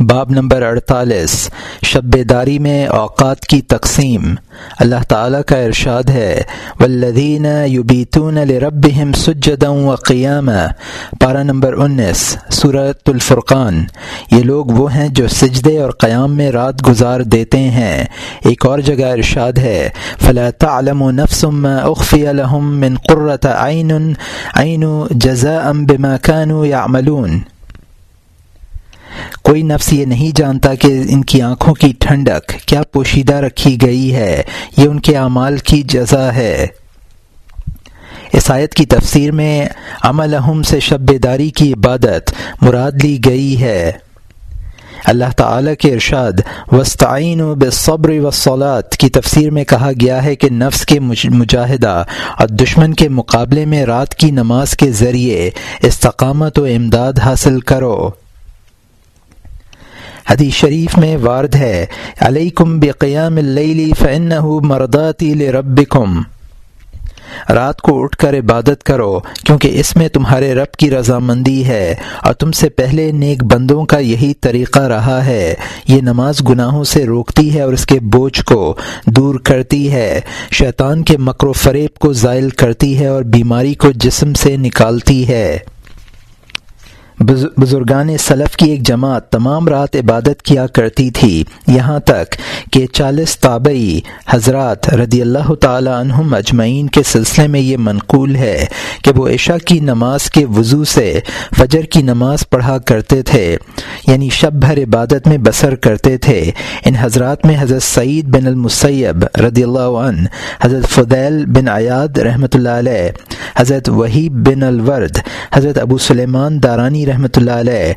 باب نمبر اڑتالیس شب بیداری میں اوقات کی تقسیم۔ اللہ تعالیٰ کا ارشاد ہے والذین یبیتون لربہم سجدا و قیام پارہ نمبر انیس صورت الفرقان۔ یہ لوگ وہ ہیں جو سجدے اور قیام میں رات گزار دیتے ہیں۔ ایک اور جگہ ارشاد ہے، فلا تعلم نفس ما اخفی لهم من قرۃ عین عین جزاء بما كانوا يعملون۔ کوئی نفس یہ نہیں جانتا کہ ان کی آنکھوں کی ٹھنڈک کیا پوشیدہ رکھی گئی ہے، یہ ان کے اعمال کی جزا ہے۔ اس آیت کی تفسیر میں عمل سے شب بیداری کی عبادت مراد لی گئی ہے۔ اللہ تعالیٰ کے ارشاد وسطین و بصبر وصولات کی تفسیر میں کہا گیا ہے کہ نفس کے مجاہدہ اور دشمن کے مقابلے میں رات کی نماز کے ذریعے استقامت و امداد حاصل کرو۔ حدیث شریف میں وارد ہے، علیکم بقیام اللیلی فنح مرداتی لربکم۔ رات کو اٹھ کر عبادت کرو، کیونکہ اس میں تمہارے رب کی رضامندی ہے، اور تم سے پہلے نیک بندوں کا یہی طریقہ رہا ہے۔ یہ نماز گناہوں سے روکتی ہے اور اس کے بوجھ کو دور کرتی ہے۔ شیطان کے مکر و فریب کو زائل کرتی ہے اور بیماری کو جسم سے نکالتی ہے۔ بزرگان سلف کی ایک جماعت تمام رات عبادت کیا کرتی تھی۔ یہاں تک کہ چالیس تابعی حضرات رضی اللہ تعالی عنہم اجمعین کے سلسلے میں یہ منقول ہے کہ وہ عشاء کی نماز کے وضو سے فجر کی نماز پڑھا کرتے تھے یعنی شب بھر عبادت میں بسر کرتے تھے۔ ان حضرات میں حضرت سعید بن المسیب رضی اللہ عنہ، حضرت فدیل بن ایاد رحمۃ اللہ علیہ، حضرت وحیب بن الورد، حضرت ابو سلیمان دارانی رحمۃ اللہ علیہ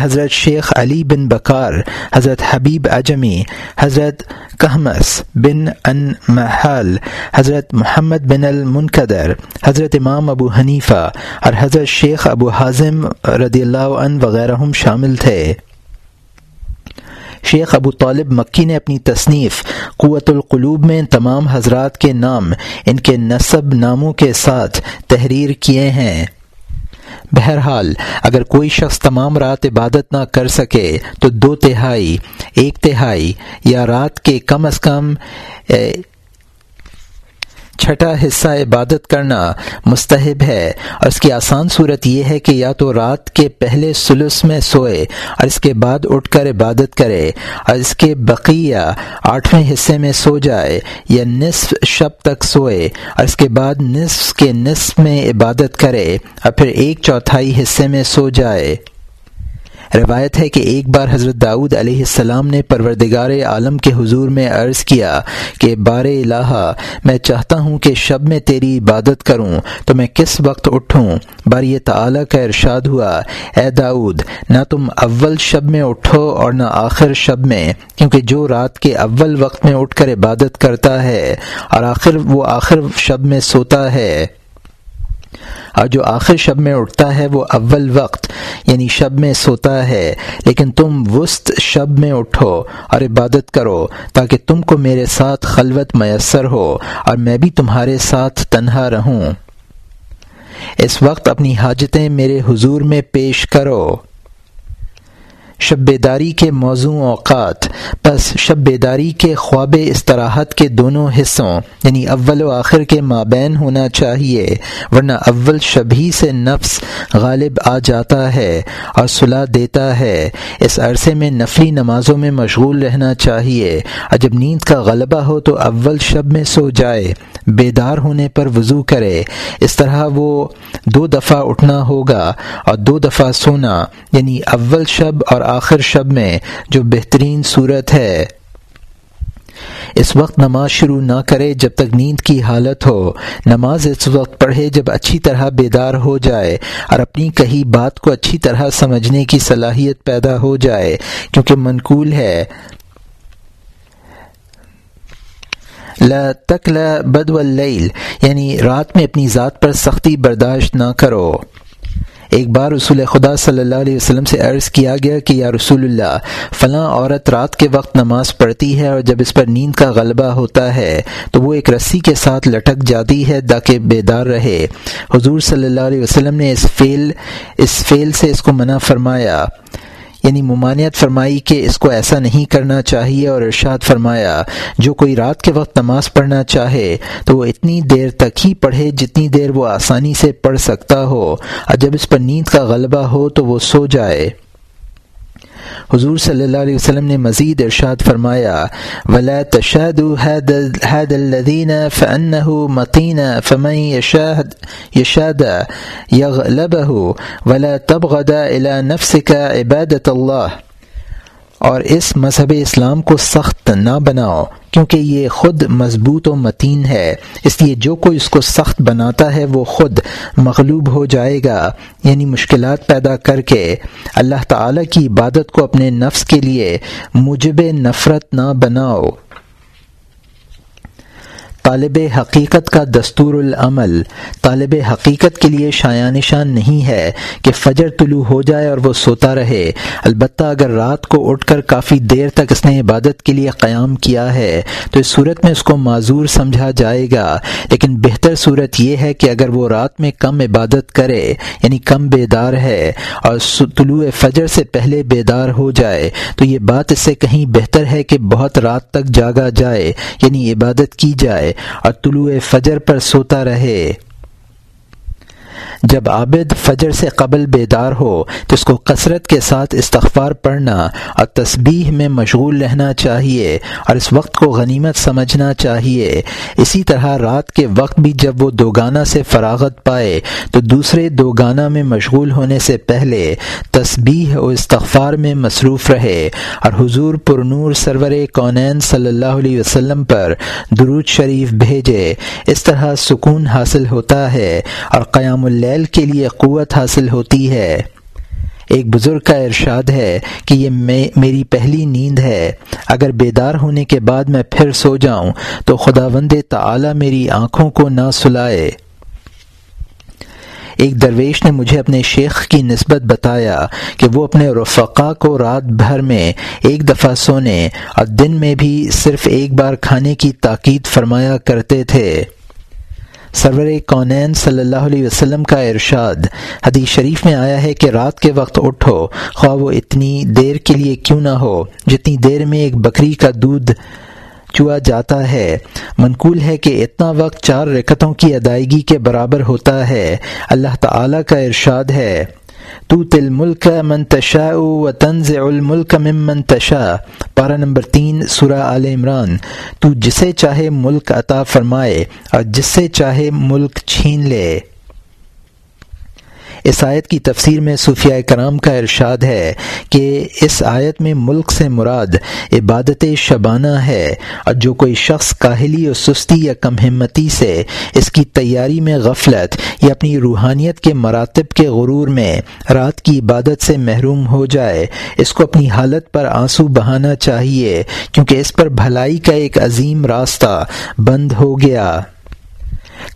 حضرت شیخ علی بن بکار، حضرت حبیب اجمی حضرت کہمس بن ان محل حضرت محمد بن المنقدر حضرت امام ابو حنیفہ اور حضرت شیخ ابو حازم رضی اللہ عنہ وغیرہ شامل تھے۔ شیخ ابو طالب مکی نے اپنی تصنیف قوت القلوب میں تمام حضرات کے نام، ان کے نصب ناموں کے ساتھ تحریر کیے ہیں۔ بہرحال، اگر کوئی شخص تمام رات عبادت نہ کر سکے، تو دو تہائی، ایک تہائی یا رات کے کم از کم چھٹا حصہ عبادت کرنا مستحب ہے اور اس کی آسان صورت یہ ہے کہ یا تو رات کے پہلے سلس میں سوئے اور اس کے بعد اٹھ کر عبادت کرے اور اس کے بقیہ آٹھویں حصے میں سو جائے یا نصف شب تک سوئے اور اس کے بعد نصف کے نصف میں عبادت کرے اور پھر ایک چوتھائی حصے میں سو جائے۔ روایت ہے کہ ایک بار حضرت داؤد علیہ السلام نے پروردگار عالم کے حضور میں عرض کیا کہ بار الہ میں چاہتا ہوں کہ شب میں تیری عبادت کروں، تو میں کس وقت اٹھوں؟ بار یہ تعلیٰ کا ارشاد ہوا، اے داؤد، نہ تم اول شب میں اٹھو اور نہ آخر شب میں، کیونکہ جو رات کے اول وقت میں اٹھ کر عبادت کرتا ہے اور آخر، وہ آخر شب میں سوتا ہے۔ اور جو آخر شب میں اٹھتا ہے وہ اول وقت یعنی شب میں سوتا ہے، لیکن تم وسط شب میں اٹھو اور عبادت کرو تاکہ تم کو میرے ساتھ خلوت میسر ہو اور میں بھی تمہارے ساتھ تنہا رہوں۔ اس وقت اپنی حاجتیں میرے حضور میں پیش کرو۔ شب بیداری کے موضوع اوقات پس شب بیداری کے خواب استراحت کے دونوں حصوں یعنی اول و آخر کے مابین ہونا چاہیے، ورنہ اول شبھی سے نفس غالب آ جاتا ہے اور صلاح دیتا ہے۔ اس عرصے میں نفلی نمازوں میں مشغول رہنا چاہیے۔ اور جب نیند کا غلبہ ہو تو اول شب میں سو جائے۔ بیدار ہونے پر وضو کرے۔ اس طرح وہ دو دفعہ اٹھنا ہوگا اور دو دفعہ سونا یعنی اول شب اور آخر شب میں جو بہترین صورت ہے۔ اس وقت نماز شروع نہ کرے جب تک نیند کی حالت ہو۔ نماز اس وقت پڑھے جب اچھی طرح بیدار ہو جائے اور اپنی کہی بات کو اچھی طرح سمجھنے کی صلاحیت پیدا ہو جائے، کیونکہ منقول ہے۔ لا تک بد واللیل یعنی رات میں اپنی ذات پر سختی برداشت نہ کرو۔ ایک بار رسول خدا صلی اللہ علیہ وسلم سے عرض کیا گیا کہ یا رسول اللہ، فلاں عورت رات کے وقت نماز پڑھتی ہے اور جب اس پر نیند کا غلبہ ہوتا ہے تو وہ ایک رسی کے ساتھ لٹک جاتی ہے تاکہ بیدار رہے۔ حضور صلی اللہ علیہ وسلم نے اس فیل اس فیل سے اس کو منع فرمایا۔ یعنی ممانعت فرمائی کہ اس کو ایسا نہیں کرنا چاہیے اور ارشاد فرمایا، جو کوئی رات کے وقت نماز پڑھنا چاہے تو وہ اتنی دیر تک ہی پڑھے جتنی دیر وہ آسانی سے پڑھ سکتا ہو۔ اور جب اس پر نیند کا غلبہ ہو تو وہ سو جائے۔ حضور صلی اللہ علیہ وسلم نے مزید ارشاد فرمایا، ولا تشاد هذا الذين فانه متين فمن یشاد يشاد يغلبه، ولا تبغض الى نفسك عبادت اللہ اور اس مذہب اسلام کو سخت نہ بناؤ، کیونکہ یہ خود مضبوط و متین ہے۔ اس لیے جو کوئی اس کو سخت بناتا ہے، وہ خود مغلوب ہو جائے گا۔ یعنی مشکلات پیدا کر کے اللہ تعالیٰ کی عبادت کو اپنے نفس کے لیے مجب نفرت نہ بناؤ۔ طالب حقیقت کا دستور العمل۔ طالب حقیقت کے لیے شاع نشان نہیں ہے کہ فجر طلوع ہو جائے اور وہ سوتا رہے۔ البتہ اگر رات کو اٹھ کر کافی دیر تک اس نے عبادت کے لیے قیام کیا ہے، تو اس صورت میں اس کو معذور سمجھا جائے گا۔ لیکن بہتر صورت یہ ہے کہ اگر وہ رات میں کم عبادت کرے یعنی کم بیدار ہے، اور طلوع فجر سے پہلے بیدار ہو جائے، تو یہ بات اس سے کہیں بہتر ہے کہ بہت رات تک جاگا جائے یعنی عبادت کی جائے۔ اور طلوع فجر پر سوتا رہے۔ جب عابد فجر سے قبل بیدار ہو تو اس کو کثرت کے ساتھ استغفار پڑھنا اور تسبیح میں مشغول رہنا چاہیے اور اس وقت کو غنیمت سمجھنا چاہیے۔ اسی طرح رات کے وقت بھی جب وہ دو گانا سے فراغت پائے تو دوسرے دو گانا میں مشغول ہونے سے پہلے تسبیح و استغفار میں مصروف رہے اور حضور پر نور سرور کونین صلی اللہ علیہ وسلم پر درود شریف بھیجے۔ اس طرح سکون حاصل ہوتا ہے اور قیام اللہ کے لیے قوت حاصل ہوتی ہے۔ ایک بزرگ کا ارشاد ہے کہ یہ میری پہلی نیند ہے۔ اگر بیدار ہونے کے بعد میں پھر سو جاؤں، تو خدا وند میری آنکھوں کو نہ سلائے۔ ایک درویش نے مجھے اپنے شیخ کی نسبت بتایا کہ وہ اپنے رفقا کو رات بھر میں ایک دفعہ سونے اور دن میں بھی صرف ایک بار کھانے کی تاکید فرمایا کرتے تھے۔ سرور کونین صلی اللہ علیہ وسلم کا ارشاد۔ حدیث شریف میں آیا ہے کہ رات کے وقت اٹھو، خواہ وہ اتنی دیر کے لیے کیوں نہ ہو، جتنی دیر میں ایک بکری کا دودھ چوا جاتا ہے۔ منقول ہے کہ اتنا وقت چار رکتوں کی ادائیگی کے برابر ہوتا ہے۔ اللہ تعالی کا ارشاد ہے۔ تو تل ملک منتشا و تنز الملک مم منتشا پارا نمبر تین، سورہ عال عمران. تو جسے چاہے ملک عطا فرمائے اور جس سے چاہے ملک چھین لے۔ اس آیت کی تفسیر میں صوفیہ کرام کا ارشاد ہے کہ اس آیت میں ملک سے مراد عبادت شبانہ ہے اور جو کوئی شخص کاہلی اور سستی یا کم ہمتی سے اس کی تیاری میں غفلت یا اپنی روحانیت کے مراتب کے غرور میں رات کی عبادت سے محروم ہو جائے، اس کو اپنی حالت پر آنسو بہانا چاہیے، کیونکہ اس پر بھلائی کا ایک عظیم راستہ بند ہو گیا۔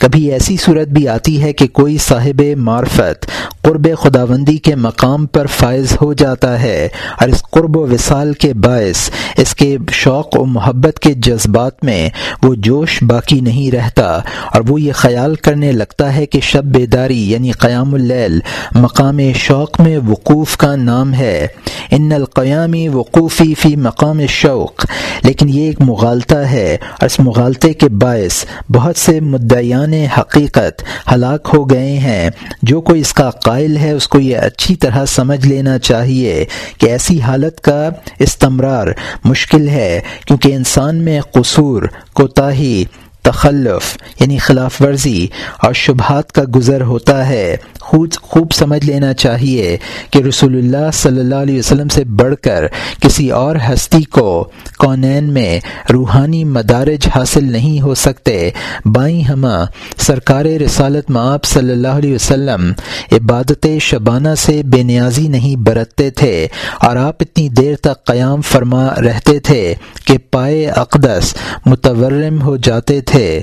کبھی ایسی صورت بھی آتی ہے کہ کوئی صاحب معرفت قرب خداوندی کے مقام پر فائز ہو جاتا ہے اور اس قرب و وصال کے باعث، اس کے شوق و محبت کے جذبات میں وہ جوش باقی نہیں رہتا اور وہ یہ خیال کرنے لگتا ہے کہ شب بیداری یعنی قیام اللیل مقام شوق میں وقوف کا نام ہے۔ ان القیامی وقوفی فی مقام شوق۔ لیکن یہ ایک مغالطہ ہے اور اس مغالطے کے باعث بہت سے مدعیان حقیقت ہلاک ہو گئے ہیں۔ جو کوئی اس کا قائل ہے، اس کو یہ اچھی طرح سمجھ لینا چاہیے کہ ایسی حالت کا استمرار مشکل ہے، کیونکہ انسان میں قصور، کوتاہی، تخلف یعنی خلاف ورزی اور شبہات کا گزر ہوتا ہے۔ خود خوب سمجھ لینا چاہیے کہ رسول اللہ صلی اللہ علیہ وسلم سے بڑھ کر کسی اور ہستی کو کونین میں روحانی مدارج حاصل نہیں ہو سکتے۔ بائیں ہمہ سرکار رسالت معاب صلی اللہ علیہ وسلم عبادت شبانہ سے بے نیازی نہیں برتتے تھے اور آپ اتنی دیر تک قیام فرما رہتے تھے کہ پائے اقدس متورم ہو جاتے تھے۔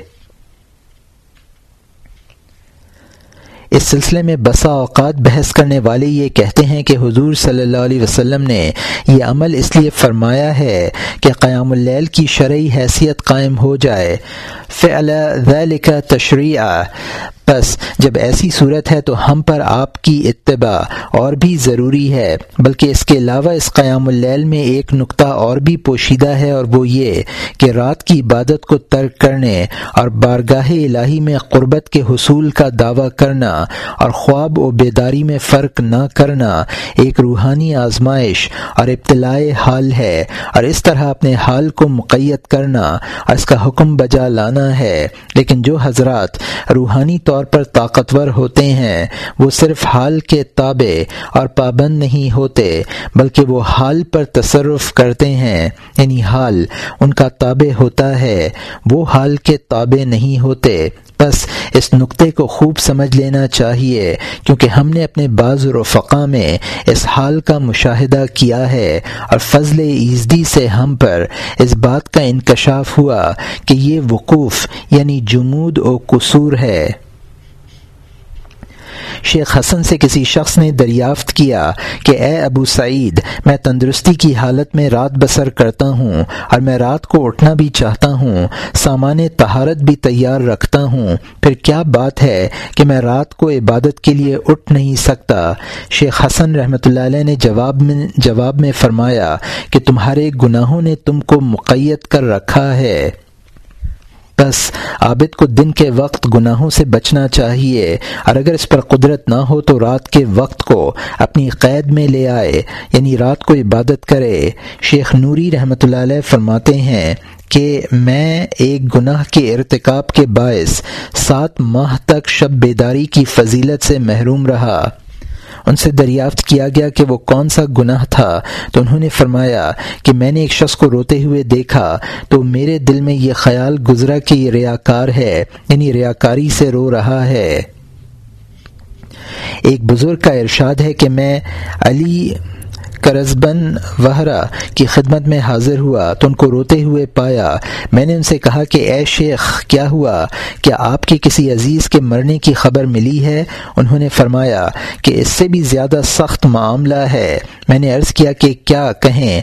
اس سلسلے میں بسا اوقات بحث کرنے والے یہ کہتے ہیں کہ حضور صلی اللہ علیہ وسلم نے یہ عمل اس لیے فرمایا ہے کہ قیام اللیل کی شرعی حیثیت قائم ہو جائے۔ فعل ذلك تشریع بس جب ایسی صورت ہے تو ہم پر آپ کی اتباع اور بھی ضروری ہے، بلکہ اس کے علاوہ اس قیام اللیل میں ایک نقطہ اور بھی پوشیدہ ہے اور وہ یہ کہ رات کی عبادت کو ترک کرنے اور بارگاہ الہی میں قربت کے حصول کا دعویٰ کرنا اور خواب و بیداری میں فرق نہ کرنا ایک روحانی آزمائش اور ابتلاء حال ہے اور اس طرح اپنے حال کو مقیت کرنا اور اس کا حکم بجا لانا ہے۔ لیکن جو حضرات روحانی طور پر طاقتور ہوتے ہیں۔ وہ صرف حال کے تابع اور پابند نہیں ہوتے، بلکہ وہ حال پر تصرف کرتے ہیں۔ یعنی حال ان کا تابع ہوتا ہے، وہ حال کے تابع نہیں ہوتے۔ بس اس نقطے کو خوب سمجھ لینا چاہیے، کیونکہ ہم نے اپنے بعض رفقا میں اس حال کا مشاہدہ کیا ہے اور فضل ایزدی سے ہم پر اس بات کا انکشاف ہوا کہ یہ وقوف یعنی جمود و قصور ہے۔ شیخ حسن سے کسی شخص نے دریافت کیا کہ اے ابو سعید، میں تندرستی کی حالت میں رات بسر کرتا ہوں اور میں رات کو اٹھنا بھی چاہتا ہوں، سامان تہارت بھی تیار رکھتا ہوں، پھر کیا بات ہے کہ میں رات کو عبادت کے لیے اٹھ نہیں سکتا؟ شیخ حسن رحمۃ اللہ علیہ نے جواب میں جواب میں فرمایا کہ تمہارے گناہوں نے تم کو مقیت کر رکھا ہے۔ بس عابد کو دن کے وقت گناہوں سے بچنا چاہیے۔ اور اگر اس پر قدرت نہ ہو تو رات کے وقت کو اپنی قید میں لے آئے یعنی رات کو عبادت کرے۔ شیخ نوری رحمۃ اللہ علیہ فرماتے ہیں کہ میں ایک گناہ کے ارتکاب کے باعث سات ماہ تک شب بیداری کی فضیلت سے محروم رہا۔ ان سے دریافت کیا گیا کہ وہ کون سا گناہ تھا۔ تو انہوں نے فرمایا کہ میں نے ایک شخص کو روتے ہوئے دیکھا، تو میرے دل میں یہ خیال گزرا کہ یہ ریاکار ہے یعنی ریاکاری سے رو رہا ہے۔ ایک بزرگ کا ارشاد ہے کہ میں علی کرزبن وہرا کی خدمت میں حاضر ہوا، تو ان کو روتے ہوئے پایا۔ میں نے ان سے کہا کہ، اے شیخ، کیا ہوا؟ کیا آپ کے کسی عزیز کے مرنے کی خبر ملی ہے؟ انہوں نے فرمایا کہ، اس سے بھی زیادہ سخت معاملہ ہے۔ میں نے عرض کیا کہ، کیا کہیں؟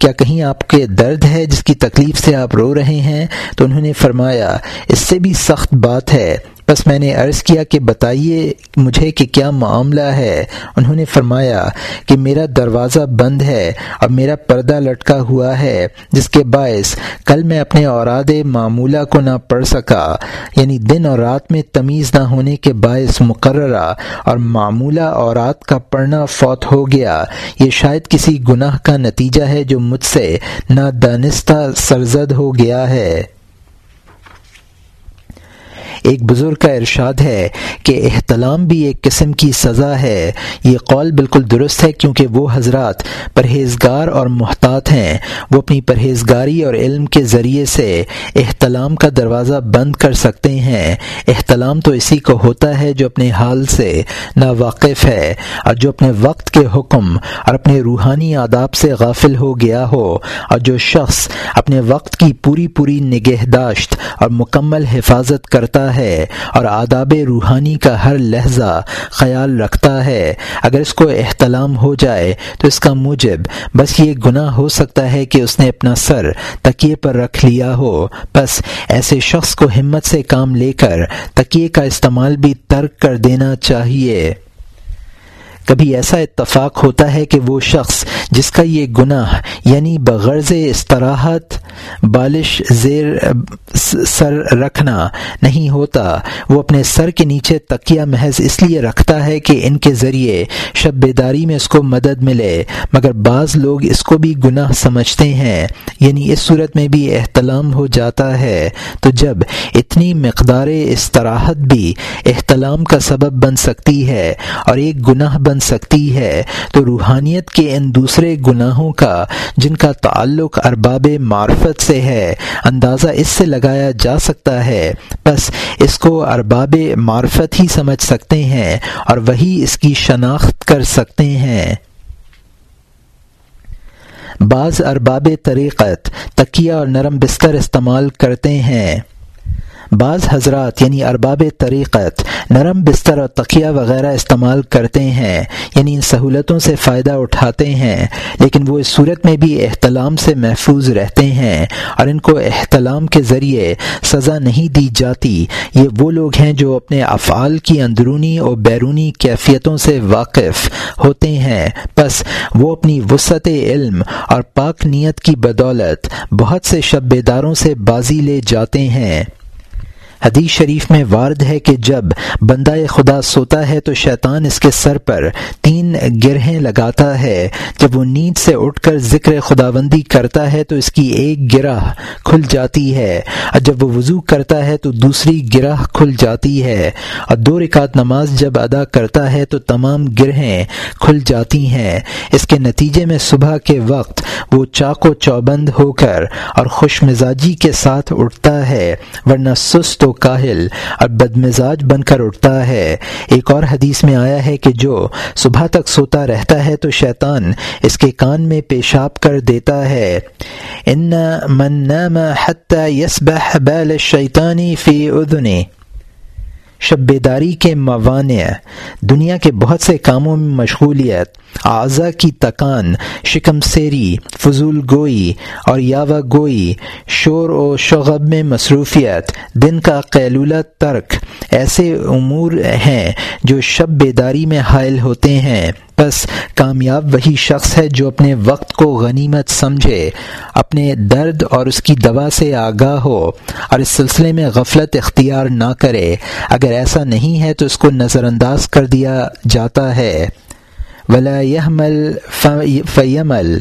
کیا کہیں آپ کے درد ہے جس کی تکلیف سے آپ رو رہے ہیں؟ تو انہوں نے فرمایا، اس سے بھی سخت بات ہے۔ بس میں نے عرض کیا کہ بتائیے مجھے کہ کیا معاملہ ہے؟ انہوں نے فرمایا کہ میرا دروازہ بند ہے اور میرا پردہ لٹکا ہوا ہے، جس کے باعث کل میں اپنے اوراد معمولہ کو نہ پڑھ سکا۔ یعنی دن اور رات میں تمیز نہ ہونے کے باعث مقررہ اور معمولہ اورات کا پڑھنا فوت ہو گیا۔ یہ شاید کسی گناہ کا نتیجہ ہے جو مجھ سے نادانستہ سرزد ہو گیا ہے۔ ایک بزرگ کا ارشاد ہے کہ احتلام بھی ایک قسم کی سزا ہے۔ یہ قول بالکل درست ہے کیونکہ وہ حضرات پرہیزگار اور محتاط ہیں۔ وہ اپنی پرہیزگاری اور علم کے ذریعے سے احتلام کا دروازہ بند کر سکتے ہیں۔ احتلام تو اسی کو ہوتا ہے جو اپنے حال سے نا واقف ہے اور جو اپنے وقت کے حکم اور اپنے روحانی آداب سے غافل ہو گیا ہو اور جو شخص اپنے وقت کی پوری پوری نگہداشت اور مکمل حفاظت کرتا ہے اور آداب روحانی کا ہر لہجہ خیال رکھتا ہے۔ اگر اس کو احتلام ہو جائے تو اس کا موجب بس یہ گناہ ہو سکتا ہے کہ اس نے اپنا سر تکیے پر رکھ لیا ہو۔ بس ایسے شخص کو ہمت سے کام لے کر تکیے کا استعمال بھی ترک کر دینا چاہیے۔ کبھی ایسا اتفاق ہوتا ہے کہ وہ شخص جس کا یہ گناہ یعنی بغرض استراحت، بالش، زیر سر رکھنا نہیں ہوتا، وہ اپنے سر کے نیچے تکیہ محض اس لیے رکھتا ہے کہ ان کے ذریعے شب بیداری میں اس کو مدد ملے۔ مگر بعض لوگ اس کو بھی گناہ سمجھتے ہیں یعنی اس صورت میں بھی احتلام ہو جاتا ہے۔ تو جب اتنی مقدار استراحت بھی احتلام کا سبب بن سکتی ہے اور ایک گناہ بن سکتی ہے تو روحانیت کے ان دوسرے گناہوں کا، جن کا تعلق ارباب معرفت سے ہے، اندازہ اس سے لگایا جا سکتا ہے۔ بس اس کو ارباب معرفت ہی سمجھ سکتے ہیں اور وہی اس کی شناخت کر سکتے ہیں۔ بعض ارباب طریقت تکیہ اور نرم بستر استعمال کرتے ہیں۔ بعض حضرات یعنی ارباب طریقت نرم بستر اور تقیہ وغیرہ استعمال کرتے ہیں یعنی ان سہولتوں سے فائدہ اٹھاتے ہیں، لیکن وہ اس صورت میں بھی احتلام سے محفوظ رہتے ہیں اور ان کو احتلام کے ذریعے سزا نہیں دی جاتی۔ یہ وہ لوگ ہیں جو اپنے افعال کی اندرونی اور بیرونی کیفیتوں سے واقف ہوتے ہیں۔ بس وہ اپنی وسعت علم اور پاک نیت کی بدولت بہت سے شب بیداروں سے بازی لے جاتے ہیں۔ حدیث شریف میں وارد ہے کہ جب بندہ خدا سوتا ہے تو شیطان اس کے سر پر تین گرہیں لگاتا ہے۔ جب وہ نیند سے اٹھ کر ذکر خداوندی کرتا ہے تو اس کی ایک گرہ کھل جاتی ہے۔ اور جب وہ وضو کرتا ہے تو دوسری گرہ کھل جاتی ہے۔ اور دو رکعت نماز جب ادا کرتا ہے تو تمام گرہیں کھل جاتی ہیں۔ اس کے نتیجے میں صبح کے وقت وہ چاق و چوبند ہو کر اور خوش مزاجی کے ساتھ اٹھتا ہے، ورنہ سست و کاہل اور بد مزاج بن کر اٹھتا ہے۔ ایک اور حدیث میں آیا ہے کہ جو صبح تک سوتا رہتا ہے تو شیطان اس کے کان میں پیشاب کر دیتا ہے۔ ان من نام حتى يسبح بال الشیطانی فی اذنه شب بیداری کے موانع دنیا کے بہت سے کاموں میں مشغولیت اعضا کی تکان شکم سیری فضول گوئی اور یاوا گوئی، شور و شغب میں مصروفیت، دن کا قیلولہ ترک، ایسے امور ہیں جو شب بیداری میں حائل ہوتے ہیں۔ بس کامیاب وہی شخص ہے جو اپنے وقت کو غنیمت سمجھے، اپنے درد اور اس کی دوا سے آگاہ ہو اور اس سلسلے میں غفلت اختیار نہ کرے۔ اگر ایسا نہیں ہے تو اس کو نظر انداز کر دیا جاتا ہے۔ ولا يحمل فيمل